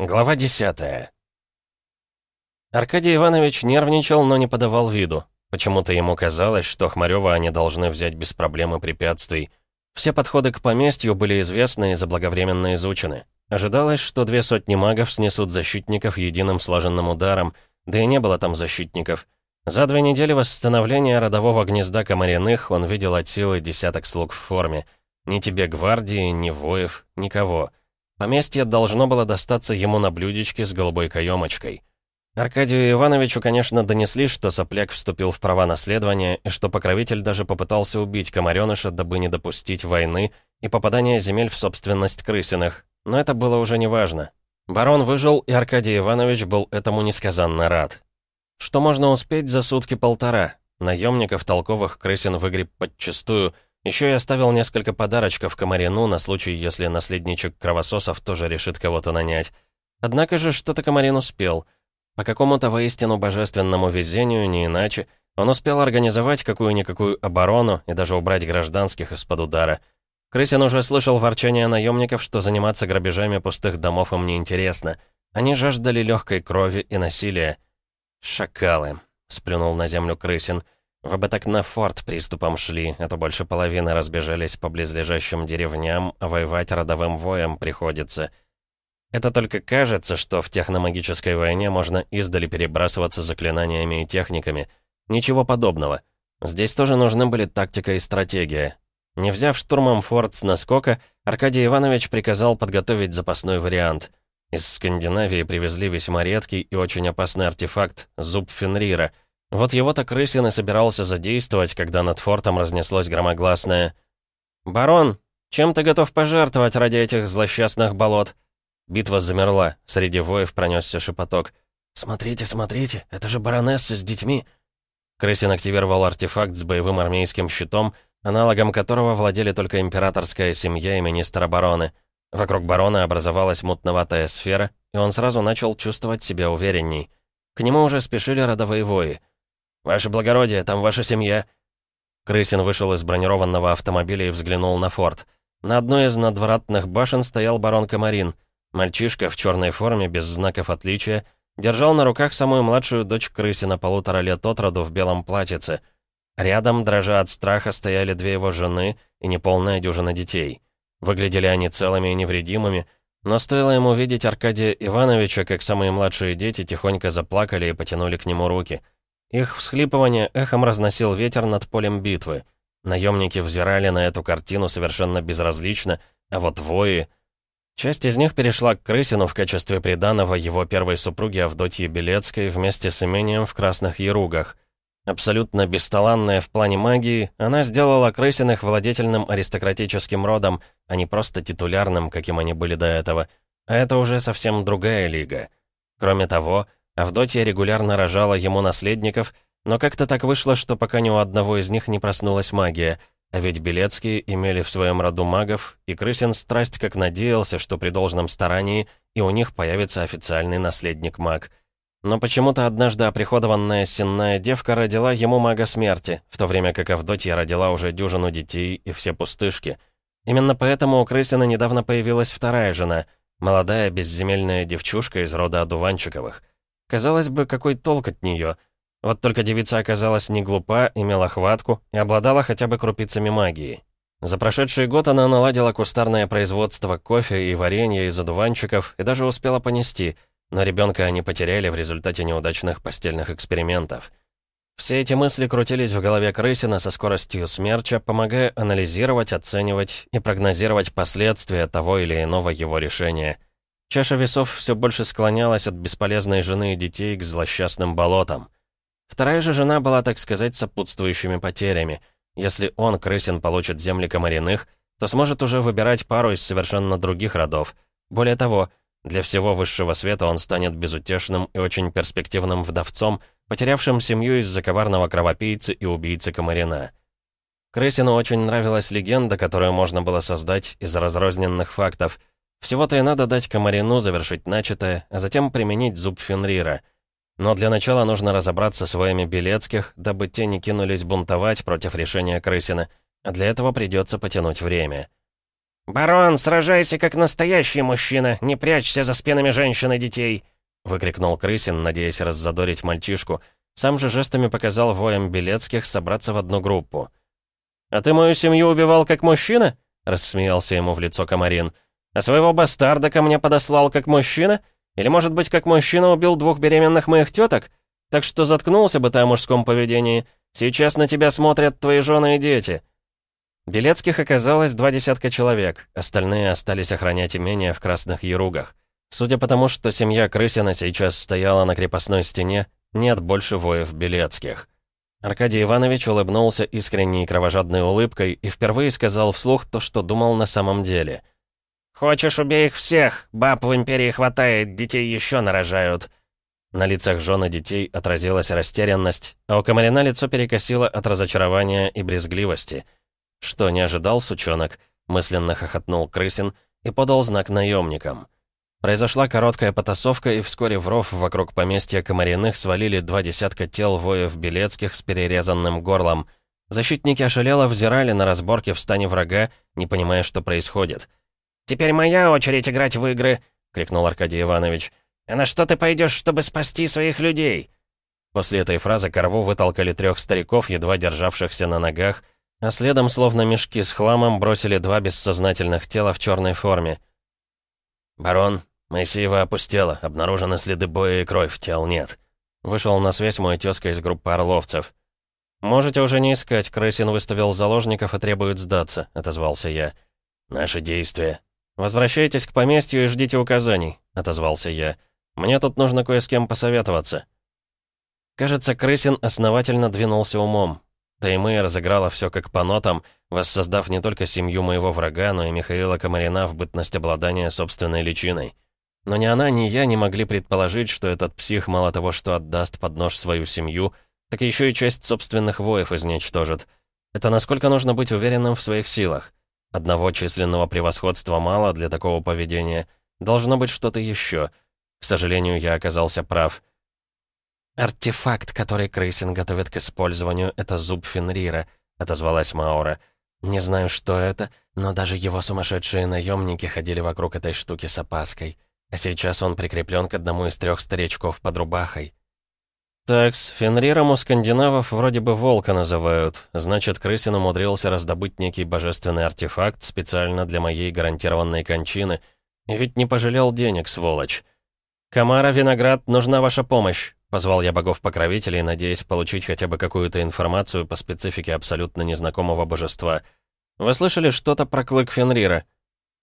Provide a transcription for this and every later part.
Глава 10 Аркадий Иванович нервничал, но не подавал виду. Почему-то ему казалось, что Хмарёва они должны взять без проблем и препятствий. Все подходы к поместью были известны и заблаговременно изучены. Ожидалось, что две сотни магов снесут защитников единым слаженным ударом, да и не было там защитников. За две недели восстановления родового гнезда Комариных он видел от силы десяток слуг в форме. Ни тебе гвардии, ни воев, никого. Поместье должно было достаться ему на блюдечке с голубой каемочкой. Аркадию Ивановичу, конечно, донесли, что сопляк вступил в права наследования и что покровитель даже попытался убить Комареныша, дабы не допустить войны и попадания земель в собственность крысиных. Но это было уже неважно. Барон выжил, и Аркадий Иванович был этому несказанно рад. Что можно успеть за сутки-полтора? Наемников толковых крысин выгреб подчистую — еще я оставил несколько подарочков Комарину на случай, если наследничек кровососов тоже решит кого-то нанять. Однако же что-то Комарин успел. По какому-то воистину божественному везению, не иначе, он успел организовать какую-никакую оборону и даже убрать гражданских из-под удара. Крысин уже слышал ворчание наемников, что заниматься грабежами пустых домов им неинтересно. Они жаждали легкой крови и насилия. «Шакалы», — сплюнул на землю Крысин, — вы бы так на форт приступом шли, а то больше половины разбежались по близлежащим деревням, а воевать родовым воем приходится. Это только кажется, что в техномагической войне можно издали перебрасываться заклинаниями и техниками. Ничего подобного. Здесь тоже нужны были тактика и стратегия. Не взяв штурмом форт с наскока, Аркадий Иванович приказал подготовить запасной вариант. Из Скандинавии привезли весьма редкий и очень опасный артефакт — зуб Фенрира — вот его-то Крысин и собирался задействовать, когда над фортом разнеслось громогласное «Барон, чем ты готов пожертвовать ради этих злосчастных болот?» Битва замерла, среди воев пронесся шепоток. «Смотрите, смотрите, это же баронесса с детьми!» Крысин активировал артефакт с боевым армейским щитом, аналогом которого владели только императорская семья и министр обороны. Вокруг барона образовалась мутноватая сфера, и он сразу начал чувствовать себя уверенней. К нему уже спешили родовые вои. «Ваше благородие, там ваша семья». Крысин вышел из бронированного автомобиля и взглянул на форт. На одной из надвратных башен стоял барон Комарин. Мальчишка в черной форме, без знаков отличия, держал на руках самую младшую дочь Крысина, полутора лет от роду, в белом платьице. Рядом, дрожа от страха, стояли две его жены и неполная дюжина детей. Выглядели они целыми и невредимыми, но стоило ему видеть Аркадия Ивановича, как самые младшие дети тихонько заплакали и потянули к нему руки — их всхлипывание эхом разносил ветер над полем битвы. Наемники взирали на эту картину совершенно безразлично, а вот вои... Часть из них перешла к Крысину в качестве приданого его первой супруги Авдотьи Белецкой вместе с имением в Красных Яругах. Абсолютно бесталанная в плане магии, она сделала Крысиных владетельным аристократическим родом, а не просто титулярным, каким они были до этого. А это уже совсем другая лига. Кроме того, Авдотья регулярно рожала ему наследников, но как-то так вышло, что пока ни у одного из них не проснулась магия, а ведь Белецкие имели в своем роду магов, и Крысин страсть как надеялся, что при должном старании и у них появится официальный наследник-маг. Но почему-то однажды оприходованная сенная девка родила ему мага смерти, в то время как Авдотья родила уже дюжину детей и все пустышки. Именно поэтому у Крысина недавно появилась вторая жена, молодая безземельная девчушка из рода одуванчиковых. Казалось бы, какой толк от нее? Вот только девица оказалась не глупа, имела хватку и обладала хотя бы крупицами магии. За прошедший год она наладила кустарное производство кофе и варенья из одуванчиков и даже успела понести, но ребенка они потеряли в результате неудачных постельных экспериментов. Все эти мысли крутились в голове Крысина со скоростью смерча, помогая анализировать, оценивать и прогнозировать последствия того или иного его решения — Чаша весов все больше склонялась от бесполезной жены и детей к злосчастным болотам. Вторая же жена была, так сказать, сопутствующими потерями. Если он, Крысин, получит земли комариных, то сможет уже выбирать пару из совершенно других родов. Более того, для всего высшего света он станет безутешным и очень перспективным вдовцом, потерявшим семью из-за коварного кровопийцы и убийцы комарина. Крысину очень нравилась легенда, которую можно было создать из разрозненных фактов — всего-то и надо дать Комарину завершить начатое, а затем применить зуб Фенрира. Но для начала нужно разобраться с воями Белецких, дабы те не кинулись бунтовать против решения Крысина, а для этого придется потянуть время. «Барон, сражайся как настоящий мужчина, не прячься за спинами женщин и детей!» выкрикнул Крысин, надеясь раззадорить мальчишку. Сам же жестами показал воям Белецких собраться в одну группу. «А ты мою семью убивал как мужчина?» рассмеялся ему в лицо Комарин. «А своего бастарда ко мне подослал как мужчина? Или, может быть, как мужчина убил двух беременных моих теток? Так что заткнулся бы ты о мужском поведении. Сейчас на тебя смотрят твои жены и дети». Белецких оказалось два десятка человек, остальные остались охранять имение в красных еругах. Судя по тому, что семья Крысина сейчас стояла на крепостной стене, нет больше воев Белецких. Аркадий Иванович улыбнулся искренней кровожадной улыбкой и впервые сказал вслух то, что думал на самом деле. «Хочешь, убей их всех! Баб в Империи хватает, детей еще нарожают!» На лицах жены детей отразилась растерянность, а у Комарина лицо перекосило от разочарования и брезгливости — «Что, не ожидал, сучонок?» — мысленно хохотнул Крысин и подал знак наемникам. Произошла короткая потасовка, и вскоре в ров вокруг поместья Комариных свалили два десятка тел воев Белецких с перерезанным горлом. Защитники ошалело взирали на разборки в стане врага, не понимая, что происходит. «Теперь моя очередь играть в игры!» — крикнул Аркадий Иванович. «А на что ты пойдешь, чтобы спасти своих людей?» После этой фразы Корву вытолкали трех стариков, едва державшихся на ногах, а следом, словно мешки с хламом, бросили два бессознательных тела в черной форме. «Барон, Моисеева опустела, обнаружены следы боя и кровь, тел нет». Вышел на связь мой тезка из группы орловцев. «Можете уже не искать, Крысин выставил заложников и требует сдаться», — отозвался я. «Наши действия». «Возвращайтесь к поместью и ждите указаний», — отозвался я. «Мне тут нужно кое с кем посоветоваться». Кажется, Крысин основательно двинулся умом. Таймы разыграла все как по нотам, воссоздав не только семью моего врага, но и Михаила Комарина в бытность обладания собственной личиной. Но ни она, ни я не могли предположить, что этот псих мало того, что отдаст под нож свою семью, так еще и часть собственных воев изничтожит. Это насколько нужно быть уверенным в своих силах. Одного численного превосходства мало для такого поведения. Должно быть что-то еще. К сожалению, я оказался прав. «Артефакт, который Крысин готовит к использованию, это зуб Фенрира», — отозвалась Маура. «Не знаю, что это, но даже его сумасшедшие наемники ходили вокруг этой штуки с опаской. А сейчас он прикреплен к одному из трех старичков под рубахой». «Такс, Фенриром у скандинавов вроде бы волка называют. Значит, Крысин умудрился раздобыть некий божественный артефакт специально для моей гарантированной кончины. И ведь не пожалел денег, сволочь. «Камара, Виноград, нужна ваша помощь!» Позвал я богов-покровителей, надеясь получить хотя бы какую-то информацию по специфике абсолютно незнакомого божества. «Вы слышали что-то про клык Фенрира?»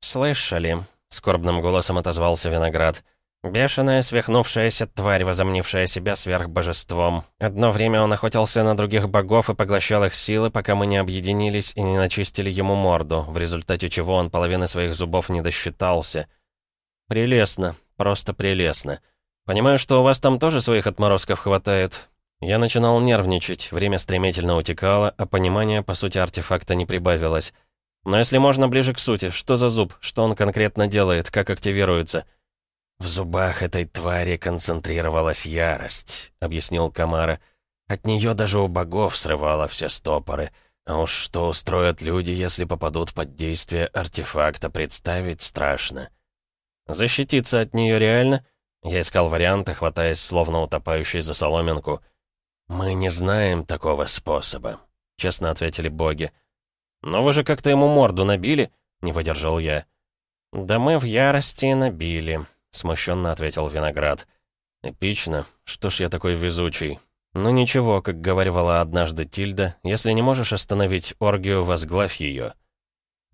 «Слышали», — скорбным голосом отозвался Виноград. «Бешеная, свихнувшаяся тварь, возомнившая себя сверхбожеством. Одно время он охотился на других богов и поглощал их силы, пока мы не объединились и не начистили ему морду, в результате чего он половины своих зубов не досчитался». «Прелестно. Просто прелестно. Понимаю, что у вас там тоже своих отморозков хватает. Я начинал нервничать, время стремительно утекало, а понимания, по сути, артефакта не прибавилось. Но если можно ближе к сути, что за зуб, что он конкретно делает, как активируется? «В зубах этой твари концентрировалась ярость», — объяснил Камара. «От нее даже у богов срывало все стопоры. А уж что устроят люди, если попадут под действие артефакта, представить страшно». Защититься от нее реально? Я искал варианты, хватаясь словно утопающий за соломинку. «Мы не знаем такого способа», — честно ответили боги. «Но вы же как-то ему морду набили?» — не выдержал я. «Да мы в ярости набили», — смущенно ответил Виноград. «Эпично. Что ж я такой везучий?» «Ну ничего, как говорила однажды Тильда, если не можешь остановить оргию, возглавь ее».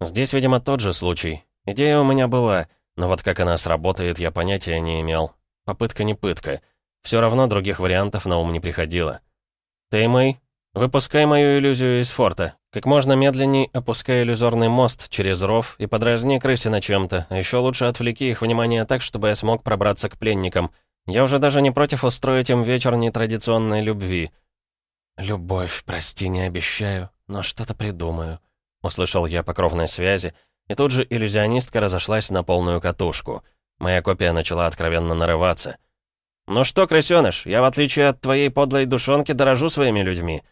Здесь, видимо, тот же случай. Идея у меня была — но вот как она сработает, я понятия не имел. Попытка не пытка. Все равно других вариантов на ум не приходило. «Ты, Мэй, выпускай мою иллюзию из форта. Как можно медленней опускай иллюзорный мост через ров и подразни крысина чем-то, а еще лучше отвлеки их внимание так, чтобы я смог пробраться к пленникам. Я уже даже не против устроить им вечер нетрадиционной любви». «Любовь, прости, не обещаю, но что-то придумаю», — услышал я по кровной связи, — и тут же иллюзионистка разошлась на полную катушку. Моя копия начала откровенно нарываться. «Ну что, крысёныш, я, в отличие от твоей подлой душонки, дорожу своими людьми».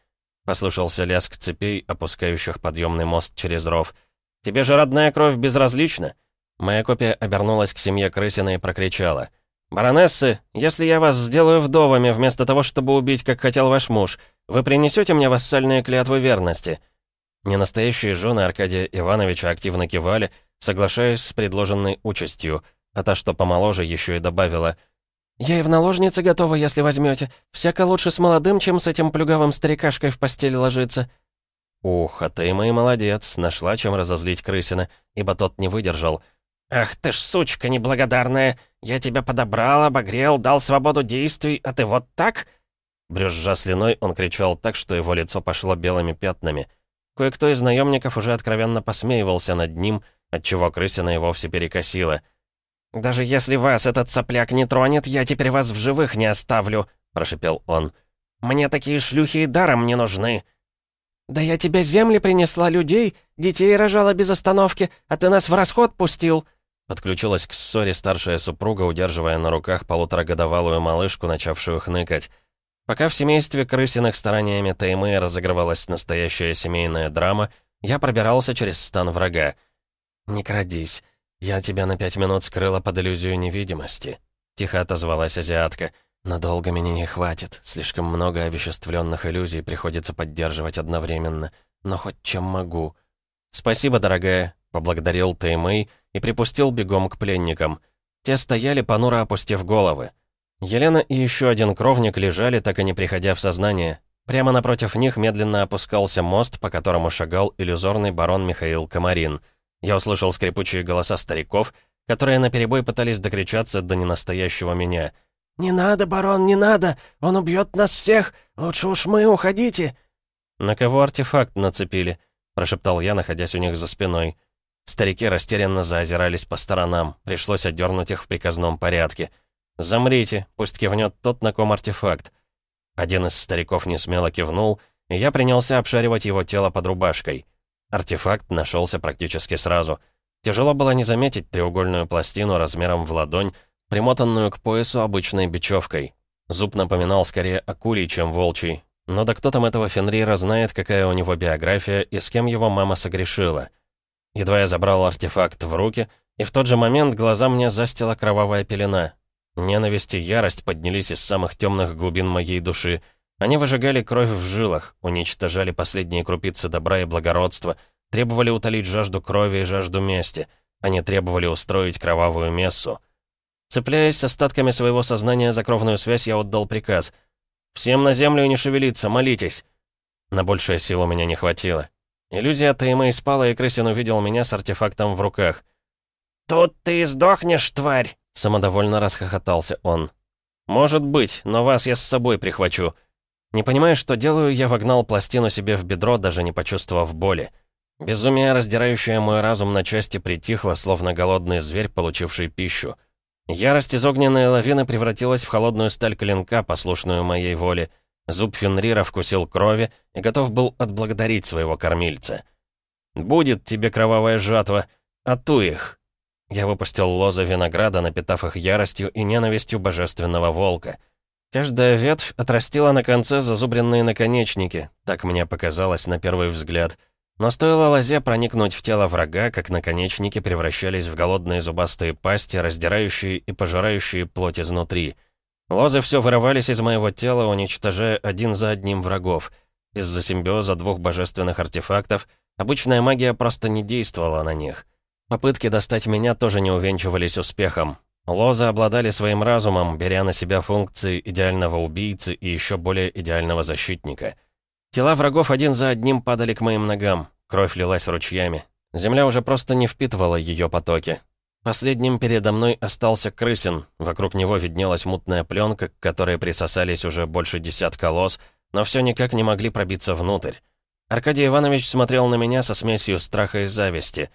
Послушался лязг цепей, опускающих подъемный мост через ров. Тебе же родная кровь безразлична?» Моя копия обернулась к семье Крысина и прокричала. «Баронессы, если я вас сделаю вдовами вместо того, чтобы убить, как хотел ваш муж, вы принесете мне вассальные клятвы верности?» Ненастоящие жены Аркадия Ивановича активно кивали, соглашаясь с предложенной участью, а та, что помоложе, еще и добавила. «Я и в наложнице готова, если возьмете. Всяко лучше с молодым, чем с этим плюгавым старикашкой в постели ложиться». «Ух, а ты, мой молодец, нашла чем разозлить крысина, ибо тот не выдержал». «Ах ты ж сучка неблагодарная! Я тебя подобрал, обогрел, дал свободу действий, а ты вот так?» Брюзжа слюной, он кричал так, что его лицо пошло белыми пятнами. Кое-кто из наемников уже откровенно посмеивался над ним, отчего крысина и вовсе перекосила. «Даже если вас этот сопляк не тронет, я теперь вас в живых не оставлю», — прошипел он. «Мне такие шлюхи и даром не нужны». «Да я тебе земли принесла, людей, детей рожала без остановки, а ты нас в расход пустил», Подключилась к ссоре старшая супруга, удерживая на руках полуторагодовалую малышку, начавшую хныкать. Пока в семействе крысиных стараниями Таймы разыгрывалась настоящая семейная драма, я пробирался через стан врага. «Не крадись. Я тебя на пять минут скрыла под иллюзию невидимости», — тихо отозвалась азиатка. «Надолго меня не хватит. Слишком много овеществленных иллюзий приходится поддерживать одновременно. Но хоть чем могу». «Спасибо, дорогая», — поблагодарил Таймэй и припустил бегом к пленникам. Те стояли, понуро опустив головы. Елена и еще один кровник лежали, так и не приходя в сознание. Прямо напротив них медленно опускался мост, по которому шагал иллюзорный барон Михаил Комарин. Я услышал скрипучие голоса стариков, которые наперебой пытались докричаться до ненастоящего меня. «Не надо, барон, не надо! Он убьет нас всех! Лучше уж мы, уходите!» «На кого артефакт нацепили?» — прошептал я, находясь у них за спиной. Старики растерянно заозирались по сторонам, пришлось отдернуть их в приказном порядке. «Замрите, пусть кивнет тот, на ком артефакт». Один из стариков несмело кивнул, и я принялся обшаривать его тело под рубашкой. Артефакт нашелся практически сразу. Тяжело было не заметить треугольную пластину размером в ладонь, примотанную к поясу обычной бечевкой. Зуб напоминал скорее акулий, чем волчий. Но да кто там этого Фенрира знает, какая у него биография и с кем его мама согрешила. Едва я забрал артефакт в руки, и в тот же момент глаза мне застила кровавая пелена. Ненависть и ярость поднялись из самых темных глубин моей души. Они выжигали кровь в жилах, уничтожали последние крупицы добра и благородства, требовали утолить жажду крови и жажду мести. Они требовали устроить кровавую мессу. Цепляясь остатками своего сознания за кровную связь, я отдал приказ. «Всем на землю и не шевелиться, молитесь!» На большее сил у меня не хватило. Иллюзия Таймэй спала, и Крысин увидел меня с артефактом в руках. «Тут ты сдохнешь, тварь!» — самодовольно расхохотался он. «Может быть, но вас я с собой прихвачу». Не понимая, что делаю, я вогнал пластину себе в бедро, даже не почувствовав боли. Безумие, раздирающее мой разум на части, притихло, словно голодный зверь, получивший пищу. Ярость из огненной лавины превратилась в холодную сталь клинка, послушную моей воле — Зуб Фенрира вкусил крови и готов был отблагодарить своего кормильца. «Будет тебе кровавая жатва, а ту их!» Я выпустил лозы винограда, напитав их яростью и ненавистью божественного волка. Каждая ветвь отрастила на конце зазубренные наконечники, так мне показалось на первый взгляд. Но стоило лозе проникнуть в тело врага, как наконечники превращались в голодные зубастые пасти, раздирающие и пожирающие плоть изнутри — Лозы все вырывались из моего тела, уничтожая один за одним врагов. Из-за симбиоза двух божественных артефактов обычная магия просто не действовала на них. Попытки достать меня тоже не увенчивались успехом. Лозы обладали своим разумом, беря на себя функции идеального убийцы и еще более идеального защитника. Тела врагов один за одним падали к моим ногам, кровь лилась ручьями. Земля уже просто не впитывала ее потоки. Последним передо мной остался крысин. Вокруг него виднелась мутная пленка, к которой присосались уже больше десятка лос, но все никак не могли пробиться внутрь. Аркадий Иванович смотрел на меня со смесью страха и зависти.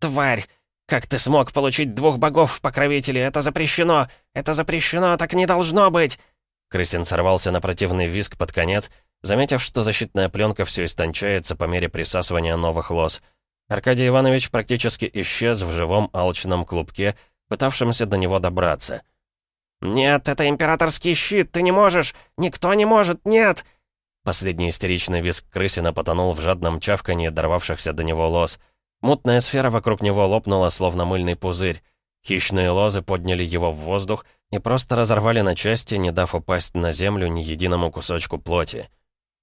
«Тварь! Как ты смог получить двух богов в покровителе? Это запрещено! Это запрещено! Так не должно быть!» Крысин сорвался на противный визг под конец, заметив, что защитная пленка все истончается по мере присасывания новых лос — Аркадий Иванович практически исчез в живом алчном клубке, пытавшемся до него добраться. «Нет, это императорский щит, ты не можешь! Никто не может, нет!» Последний истеричный визг крысина потонул в жадном чавканье дорвавшихся до него лос. Мутная сфера вокруг него лопнула, словно мыльный пузырь. Хищные лозы подняли его в воздух и просто разорвали на части, не дав упасть на землю ни единому кусочку плоти.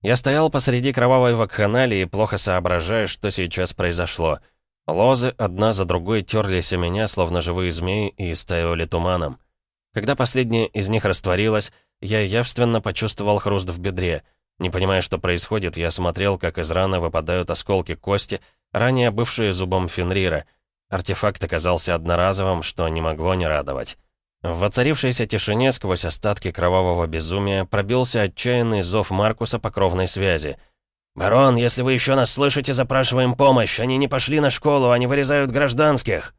Я стоял посреди кровавой вакханалии, плохо соображая, что сейчас произошло. Лозы одна за другой терлись о меня, словно живые змеи, и истаивали туманом. Когда последняя из них растворилась, я явственно почувствовал хруст в бедре. Не понимая, что происходит, я смотрел, как из раны выпадают осколки кости, ранее бывшие зубом Фенрира. Артефакт оказался одноразовым, что не могло не радовать. В воцарившейся тишине сквозь остатки кровавого безумия пробился отчаянный зов Маркуса по кровной связи. «Барон, если вы еще нас слышите, запрашиваем помощь. Они не пошли на школу, они вырезают гражданских!»